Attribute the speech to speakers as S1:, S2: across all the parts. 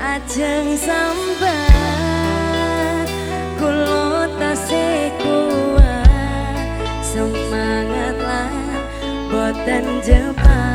S1: ajeng sambat kulo tasih kuat semangat lan boten jepang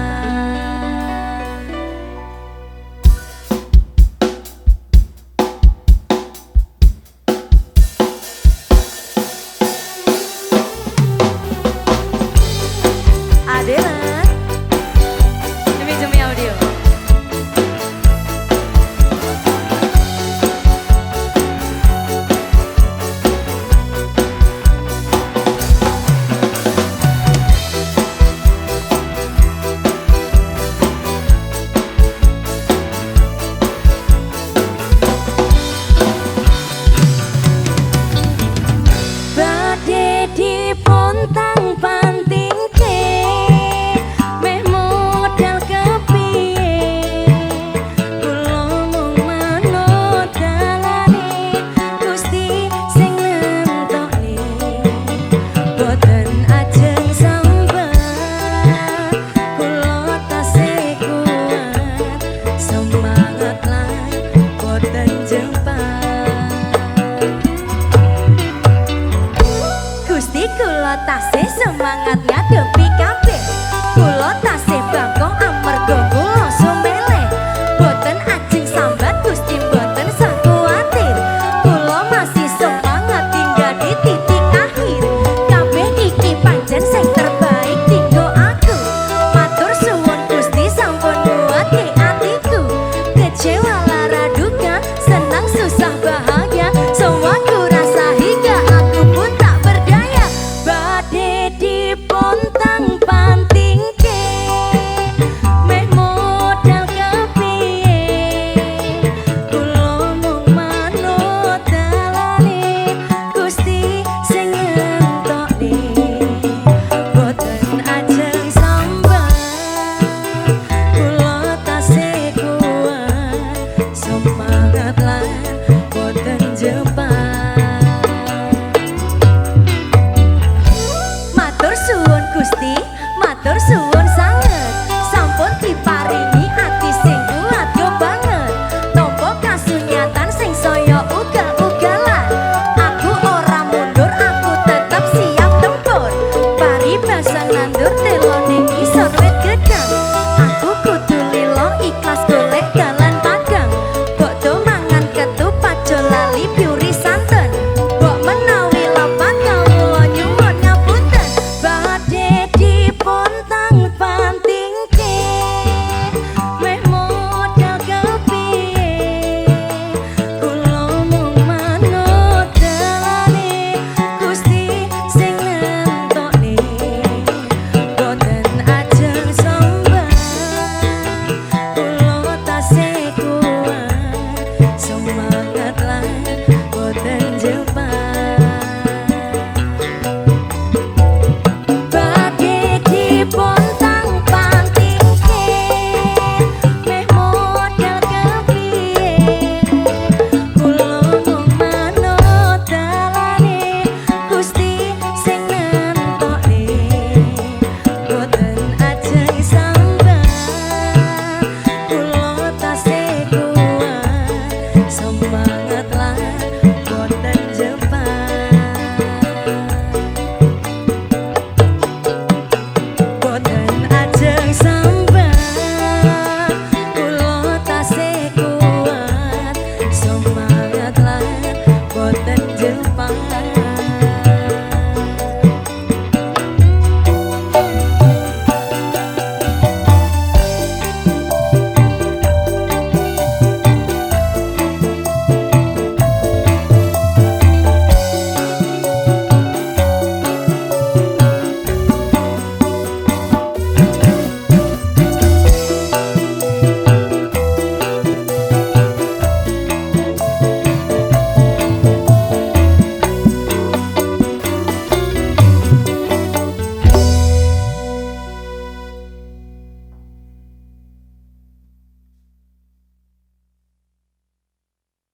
S1: tasih semangat ngadu